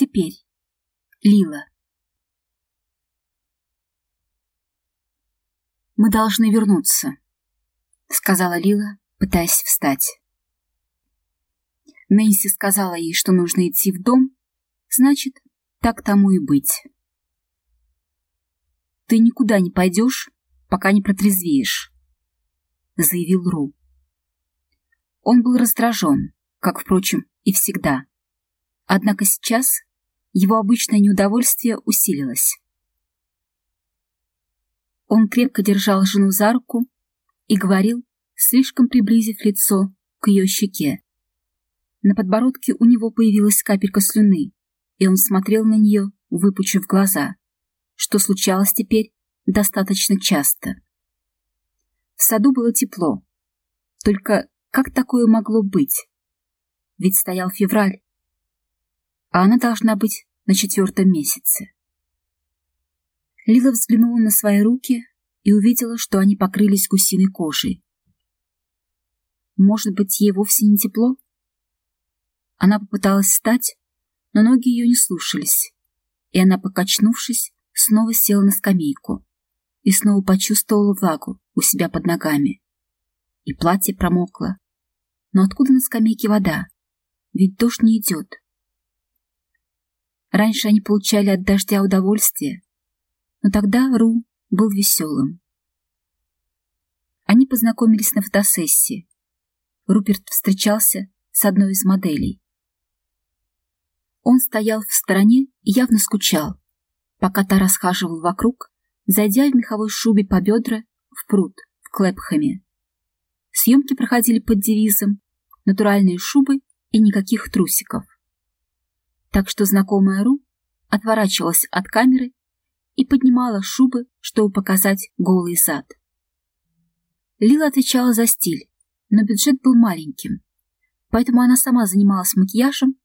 Теперь. Лила. «Мы должны вернуться», — сказала Лила, пытаясь встать. Нэнси сказала ей, что нужно идти в дом, значит, так тому и быть. «Ты никуда не пойдешь, пока не протрезвеешь», — заявил Ру. Он был раздражен, как, впрочем, и всегда. Однако сейчас его обычное неудовольствие усилилось. Он крепко держал жену за руку и говорил, слишком приблизив лицо к ее щеке. На подбородке у него появилась капелька слюны, и он смотрел на нее, выпучив глаза, что случалось теперь достаточно часто. В саду было тепло. Только как такое могло быть? Ведь стоял февраль, а она должна быть на четвертом месяце. Лила взглянула на свои руки и увидела, что они покрылись гусиной кожей. Может быть, ей вовсе не тепло? Она попыталась встать, но ноги ее не слушались, и она, покачнувшись, снова села на скамейку и снова почувствовала влагу у себя под ногами. И платье промокло. Но откуда на скамейке вода? Ведь дождь не идет. Раньше они получали от дождя удовольствие, но тогда Ру был веселым. Они познакомились на фотосессии. Руперт встречался с одной из моделей. Он стоял в стороне и явно скучал, пока та расхаживал вокруг, зайдя в меховой шубе по бедра в пруд в Клэпхэме. Съемки проходили под девизом «Натуральные шубы и никаких трусиков». Так что знакомая Ру отворачивалась от камеры и поднимала шубы, чтобы показать голый зад. Лила отвечала за стиль, но бюджет был маленьким, поэтому она сама занималась макияжем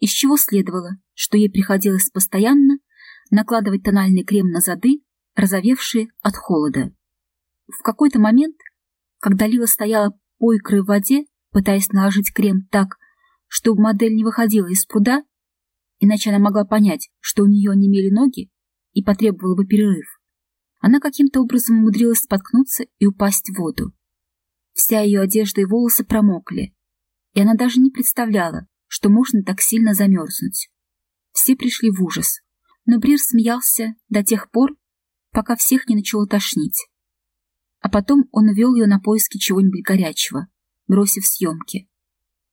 из чего следовало, что ей приходилось постоянно накладывать тональный крем на зады, разовевшие от холода. В какой-то момент, когда Лила стояла по икры в воде, пытаясь наложить крем так, чтобы модель не выходила из пруда, иначе она могла понять, что у нее немели ноги и потребовала бы перерыв, она каким-то образом умудрилась споткнуться и упасть в воду. Вся ее одежда и волосы промокли, и она даже не представляла, что можно так сильно замерзнуть. Все пришли в ужас, но Брир смеялся до тех пор, пока всех не начало тошнить. А потом он увел ее на поиски чего-нибудь горячего, бросив съемки.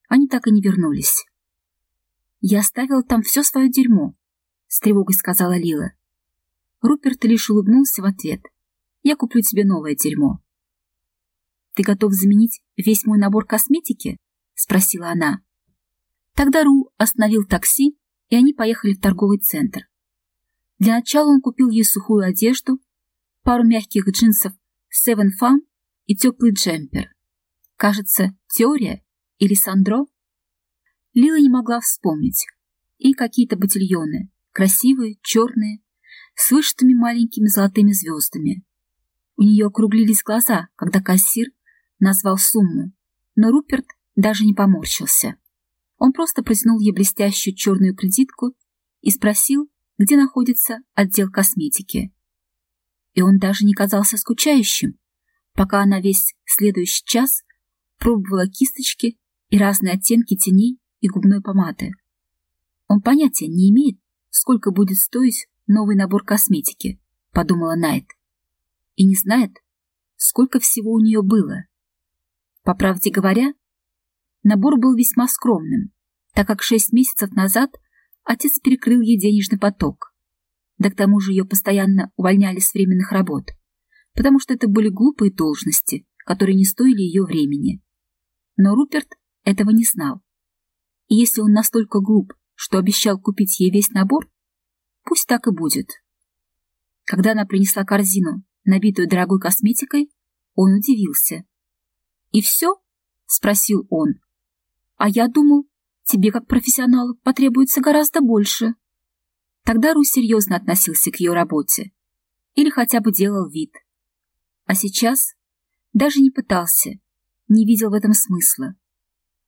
Они так и не вернулись. «Я оставила там все свое дерьмо», — с тревогой сказала Лила. Руперт лишь улыбнулся в ответ. «Я куплю тебе новое дерьмо». «Ты готов заменить весь мой набор косметики?» — спросила она. Тогда Ру остановил такси, и они поехали в торговый центр. Для начала он купил ей сухую одежду, пару мягких джинсов Seven Fun и теплый джемпер. Кажется, теория или Сандро? Лила не могла вспомнить. И какие-то ботильоны, красивые, черные, с вышитыми маленькими золотыми звездами. У нее округлились глаза, когда кассир назвал сумму, но Руперт даже не поморщился. Он просто протянул ей блестящую черную кредитку и спросил, где находится отдел косметики. И он даже не казался скучающим, пока она весь следующий час пробовала кисточки и разные оттенки теней и губной помады. Он понятия не имеет, сколько будет стоить новый набор косметики, подумала Найт, и не знает, сколько всего у нее было. По правде говоря, Набор был весьма скромным, так как шесть месяцев назад отец перекрыл ей денежный поток. Да к тому же ее постоянно увольняли с временных работ, потому что это были глупые должности, которые не стоили ее времени. Но Руперт этого не знал. Если он настолько глуп, что обещал купить ей весь набор, пусть так и будет. Когда она принесла корзину, набитую дорогой косметикой, он удивился. «И все?» — спросил он. А я думал, тебе как профессионалу потребуется гораздо больше. Тогда Ру серьезно относился к ее работе. Или хотя бы делал вид. А сейчас даже не пытался, не видел в этом смысла.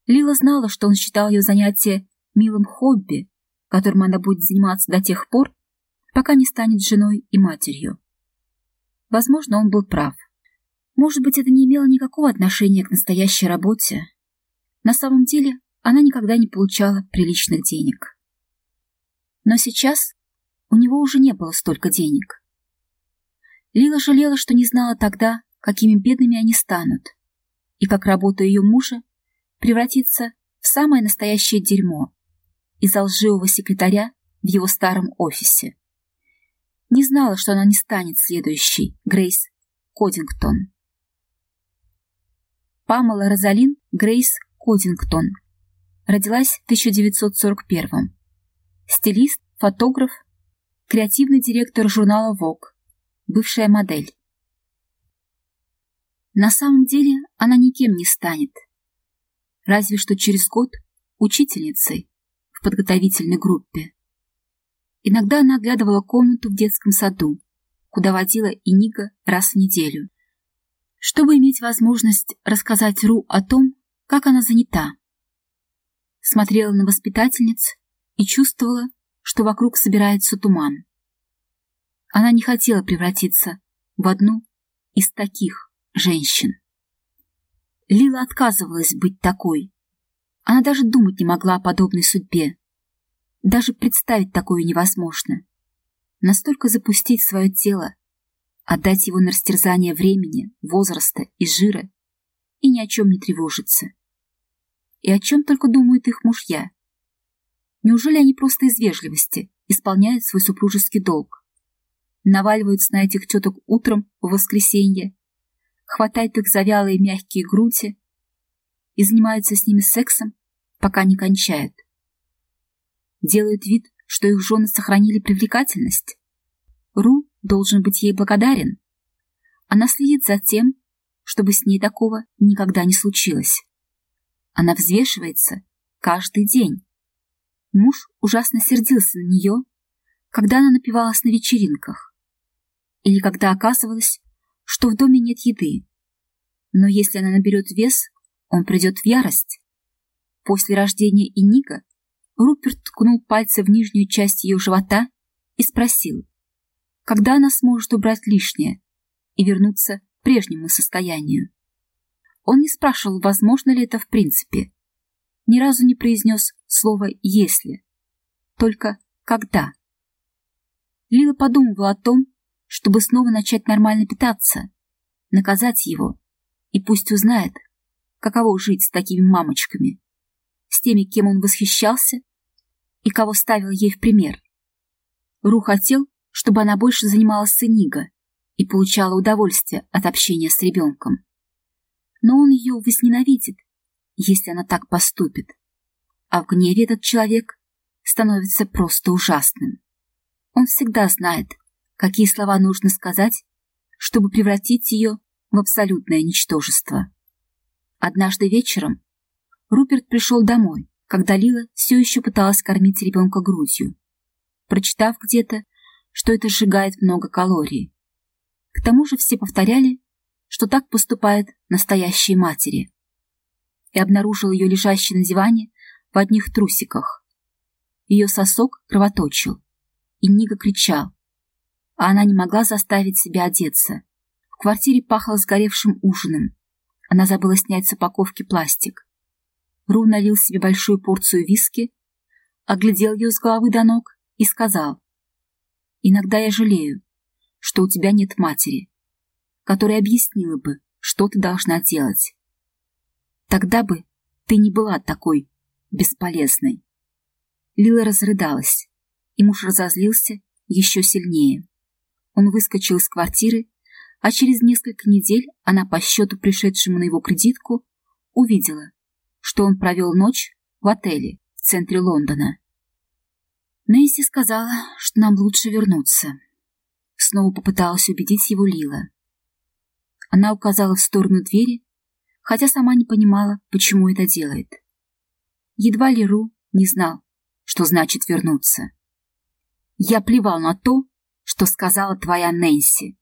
Лила знала, что он считал ее занятие милым хобби, которым она будет заниматься до тех пор, пока не станет женой и матерью. Возможно, он был прав. Может быть, это не имело никакого отношения к настоящей работе. На самом деле, она никогда не получала приличных денег. Но сейчас у него уже не было столько денег. Лила жалела, что не знала тогда, какими бедными они станут, и как работа ее мужа превратится в самое настоящее дерьмо из-за лживого секретаря в его старом офисе. Не знала, что она не станет следующей, Грейс Кодингтон. Памела Розалин Грейс Кодингтон. Родилась в 1941 Стилист, фотограф, креативный директор журнала Vogue, бывшая модель. На самом деле она никем не станет. Разве что через год учительницей в подготовительной группе. Иногда она оглядывала комнату в детском саду, куда водила и Ника раз в неделю, чтобы иметь возможность рассказать Ру о том, как она занята. Смотрела на воспитательниц и чувствовала, что вокруг собирается туман. Она не хотела превратиться в одну из таких женщин. Лила отказывалась быть такой. Она даже думать не могла о подобной судьбе. Даже представить такое невозможно. Настолько запустить свое тело, отдать его на растерзание времени, возраста и жира и ни о чем не тревожиться. И о чем только думают их мужья. Неужели они просто из вежливости исполняют свой супружеский долг? наваливаются на этих теток утром в воскресенье, хватают их за вялые мягкие груди и занимаются с ними сексом, пока не кончают. Делают вид, что их жены сохранили привлекательность. Ру должен быть ей благодарен. Она следит за тем, чтобы с ней такого никогда не случилось. Она взвешивается каждый день. Муж ужасно сердился на нее, когда она напивалась на вечеринках или когда оказывалось, что в доме нет еды. Но если она наберет вес, он придет в ярость. После рождения Иника Руперт ткнул пальцы в нижнюю часть ее живота и спросил, когда она сможет убрать лишнее и вернуться к прежнему состоянию. Он не спрашивал, возможно ли это в принципе. Ни разу не произнес слово «если», только «когда». Лила подумывала о том, чтобы снова начать нормально питаться, наказать его, и пусть узнает, каково жить с такими мамочками, с теми, кем он восхищался и кого ставил ей в пример. Ру хотел, чтобы она больше занималась с и получала удовольствие от общения с ребенком. Но он ее возненавидит, если она так поступит, а в гневе этот человек становится просто ужасным. Он всегда знает, какие слова нужно сказать, чтобы превратить ее в абсолютное ничтожество. Однажды вечером Руперт пришел домой, когда Лила все еще пыталась кормить ребенка грудью, прочитав где-то, что это сжигает много калорий. К тому же все повторяли, что так поступают настоящие матери. И обнаружил ее лежащей на диване в одних трусиках. Ее сосок кровоточил, и Нига кричал, а она не могла заставить себя одеться. В квартире пахло сгоревшим ужином. Она забыла снять с упаковки пластик. Ру налил себе большую порцию виски, оглядел ее с головы до ног и сказал, «Иногда я жалею, что у тебя нет матери, которая объяснила бы, что ты должна делать. Тогда бы ты не была такой бесполезной». Лила разрыдалась, и муж разозлился еще сильнее. Он выскочил из квартиры, а через несколько недель она по счету, пришедшему на его кредитку, увидела, что он провел ночь в отеле в центре Лондона. Нэнси сказала, что нам лучше вернуться. Снова попыталась убедить его Лила. Она указала в сторону двери, хотя сама не понимала, почему это делает. Едва ли не знал, что значит вернуться. Я плевал на то, что сказала твоя Нэнси.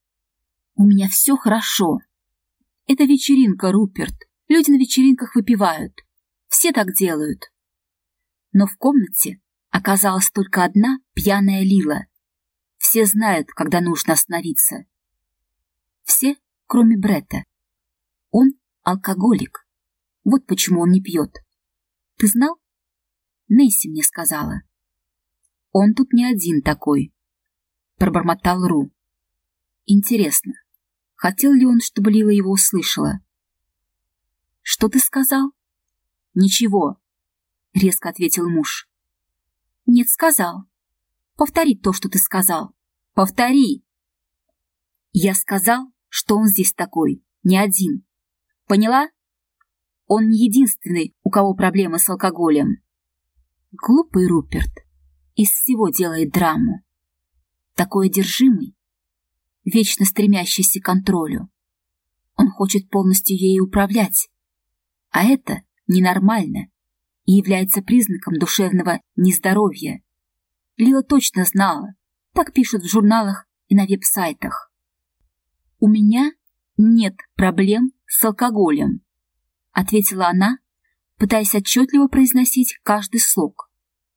У меня все хорошо. Это вечеринка, Руперт. Люди на вечеринках выпивают. Все так делают. Но в комнате оказалась только одна пьяная Лила. Все знают, когда нужно остановиться. Все, кроме Бретта. Он алкоголик. Вот почему он не пьет. Ты знал? Несси мне сказала. Он тут не один такой. Пробормотал Ру. Интересно, хотел ли он, чтобы Лила его услышала? Что ты сказал? Ничего, резко ответил муж. Нет, сказал. Повтори то, что ты сказал. Повтори. Я сказал, что он здесь такой, не один. Поняла? Он не единственный, у кого проблемы с алкоголем. Глупый Руперт из всего делает драму. Такой одержимый, вечно стремящийся к контролю. Он хочет полностью ею управлять. А это ненормально и является признаком душевного нездоровья. Лила точно знала, так пишут в журналах и на веб-сайтах. «У меня нет проблем с алкоголем», — ответила она, пытаясь отчетливо произносить каждый слог,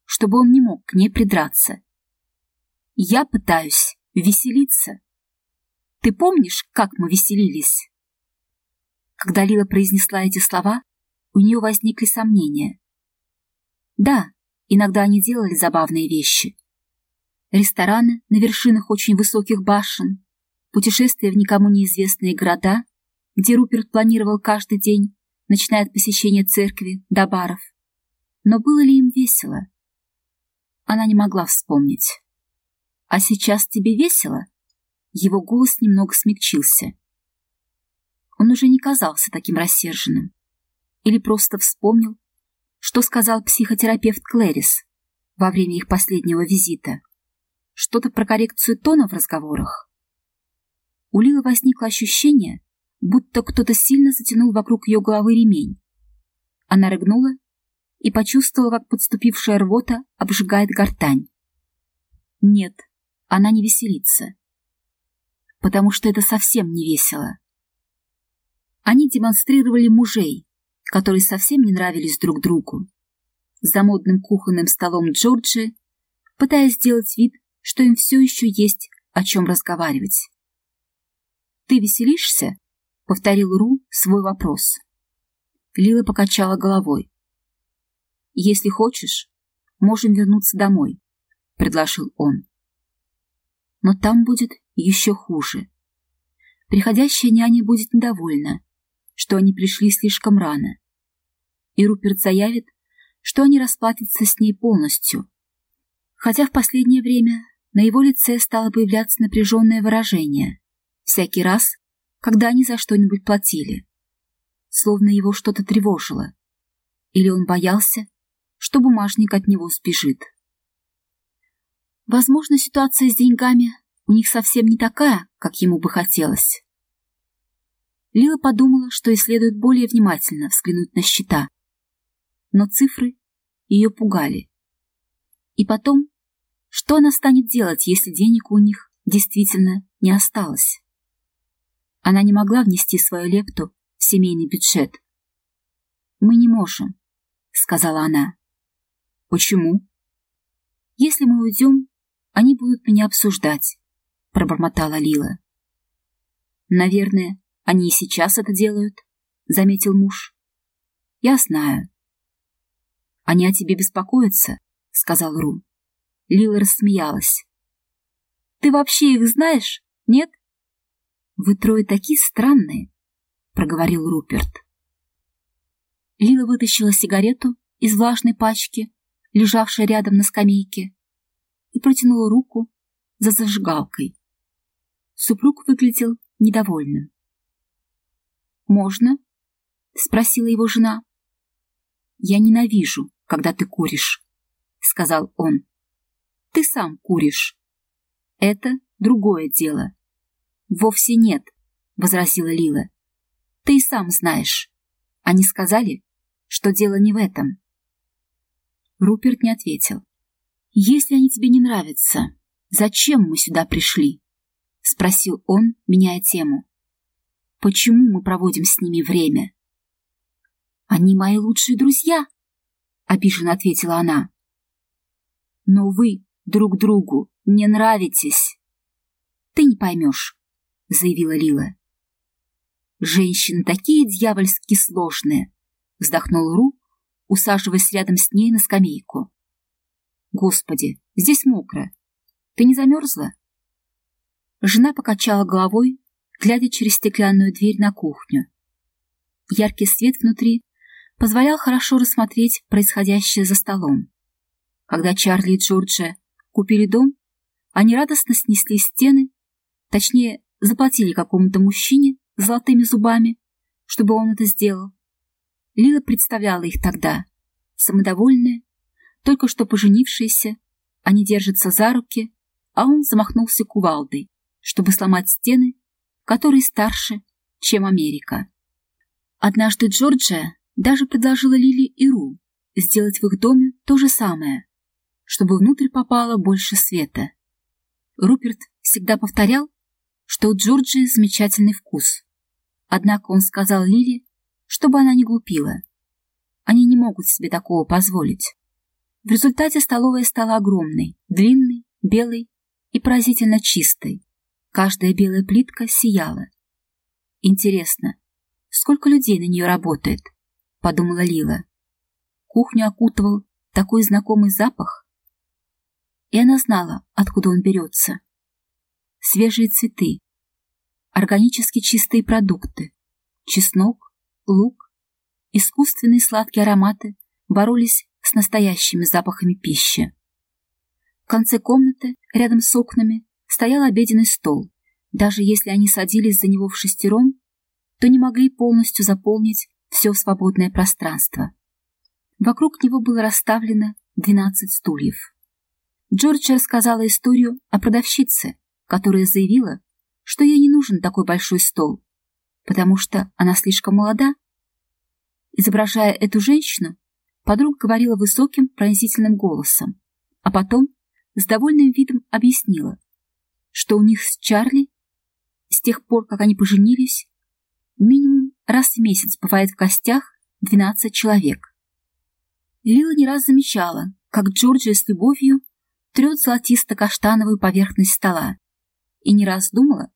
чтобы он не мог к ней придраться. «Я пытаюсь веселиться. Ты помнишь, как мы веселились?» Когда Лила произнесла эти слова, у нее возникли сомнения. Да, иногда они делали забавные вещи. Рестораны на вершинах очень высоких башен, путешествия в никому неизвестные города, где Руперт планировал каждый день, начиная от посещения церкви до баров. Но было ли им весело? Она не могла вспомнить. «А сейчас тебе весело?» Его голос немного смягчился. Он уже не казался таким рассерженным. Или просто вспомнил, что сказал психотерапевт Клэрис во время их последнего визита. Что-то про коррекцию тона в разговорах. У Лилы возникло ощущение, будто кто-то сильно затянул вокруг ее головы ремень. Она рыгнула и почувствовала, как подступившая рвота обжигает гортань. Нет, она не веселится. Потому что это совсем не весело. Они демонстрировали мужей, которые совсем не нравились друг другу. За модным кухонным столом Джорджи, пытаясь сделать вид, что им все еще есть о чем разговаривать. «Ты веселишься?» — повторил Ру свой вопрос. Лила покачала головой. «Если хочешь, можем вернуться домой», — предложил он. «Но там будет еще хуже. Приходящая няня будет недовольна, что они пришли слишком рано. И Руперт заявит, что они расплатятся с ней полностью. Хотя в последнее время на его лице стало появляться напряженное выражение. Всякий раз, когда они за что-нибудь платили. Словно его что-то тревожило. Или он боялся, что бумажник от него сбежит. Возможно, ситуация с деньгами у них совсем не такая, как ему бы хотелось. Лила подумала, что ей следует более внимательно взглянуть на счета. Но цифры ее пугали. И потом, что она станет делать, если денег у них действительно не осталось? Она не могла внести свою лепту в семейный бюджет. «Мы не можем», — сказала она. «Почему?» «Если мы уйдем, они будут меня обсуждать», — пробормотала Лила. «Наверное, они и сейчас это делают, — заметил муж. Я знаю. Они о тебе беспокоятся, — сказал Ру. Лила рассмеялась. Ты вообще их знаешь, нет? Вы трое такие странные, — проговорил Руперт. Лила вытащила сигарету из влажной пачки, лежавшей рядом на скамейке, и протянула руку за зажигалкой. Супруг выглядел недовольным. «Можно?» — спросила его жена. «Я ненавижу, когда ты куришь», — сказал он. «Ты сам куришь. Это другое дело». «Вовсе нет», — возразила Лила. «Ты и сам знаешь. Они сказали, что дело не в этом». Руперт не ответил. «Если они тебе не нравятся, зачем мы сюда пришли?» — спросил он, меняя тему. Почему мы проводим с ними время? Они мои лучшие друзья, обиженно ответила она. Но вы друг другу не нравитесь. Ты не поймешь, заявила Лила. Женщины такие дьявольски сложные, вздохнул Ру, усаживаясь рядом с ней на скамейку. Господи, здесь мокро. Ты не замерзла? Жена покачала головой, глядя через стеклянную дверь на кухню. Яркий свет внутри позволял хорошо рассмотреть происходящее за столом. Когда Чарли и Джорджия купили дом, они радостно снесли стены, точнее, заплатили какому-то мужчине с золотыми зубами, чтобы он это сделал. Лила представляла их тогда, самодовольная, только что поженившиеся, они держатся за руки, а он замахнулся кувалдой, чтобы сломать стены, которые старше, чем Америка. Однажды Джорджия даже предложила Лили и Ру сделать в их доме то же самое, чтобы внутрь попало больше света. Руперт всегда повторял, что у Джорджии замечательный вкус. Однако он сказал Лили, чтобы она не глупила. Они не могут себе такого позволить. В результате столовая стала огромной, длинной, белой и поразительно чистой. Каждая белая плитка сияла. Интересно, сколько людей на нее работает? Подумала Лила. Кухню окутывал такой знакомый запах. И она знала, откуда он берется. Свежие цветы, органически чистые продукты, чеснок, лук, искусственные сладкие ароматы боролись с настоящими запахами пищи. В конце комнаты, рядом с окнами, стоял обеденный стол. Даже если они садились за него в шестером, то не могли полностью заполнить все свободное пространство. Вокруг него было расставлено двенадцать стульев. Джордж рассказала историю о продавщице, которая заявила, что ей не нужен такой большой стол, потому что она слишком молода. Изображая эту женщину, подруга говорила высоким пронзительным голосом, а потом с довольным видом объяснила, что у них с Чарли с тех пор, как они поженились, минимум раз в месяц бывает в гостях 12 человек. Лила не раз замечала, как Джорджия с любовью трет золотисто-каштановую поверхность стола, и не раз думала,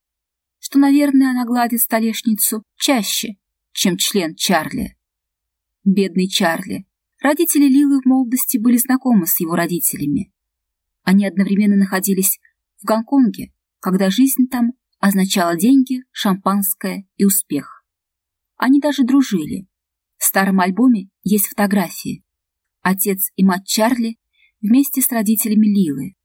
что, наверное, она гладит столешницу чаще, чем член Чарли. Бедный Чарли. Родители Лилы в молодости были знакомы с его родителями. Они одновременно находились в Гонконге, когда жизнь там означала деньги, шампанское и успех. Они даже дружили. В старом альбоме есть фотографии. Отец и мать Чарли вместе с родителями Лилы.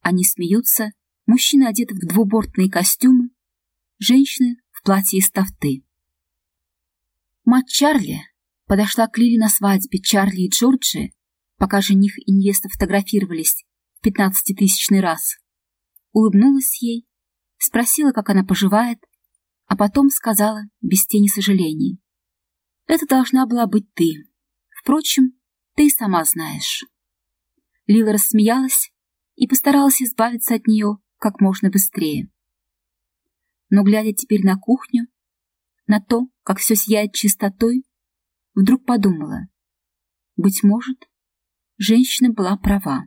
Они смеются, мужчины одеты в двубортные костюмы, женщины в платье из тафты. Мать Чарли подошла к Лиле на свадьбе Чарли и Джорджи, пока жених и невеста фотографировались в пятнадцатитысячный раз. Улыбнулась ей, спросила, как она поживает, а потом сказала без тени сожалений. «Это должна была быть ты. Впрочем, ты сама знаешь». Лила рассмеялась и постаралась избавиться от нее как можно быстрее но, глядя теперь на кухню, на то, как все сияет чистотой, вдруг подумала, быть может, женщина была права.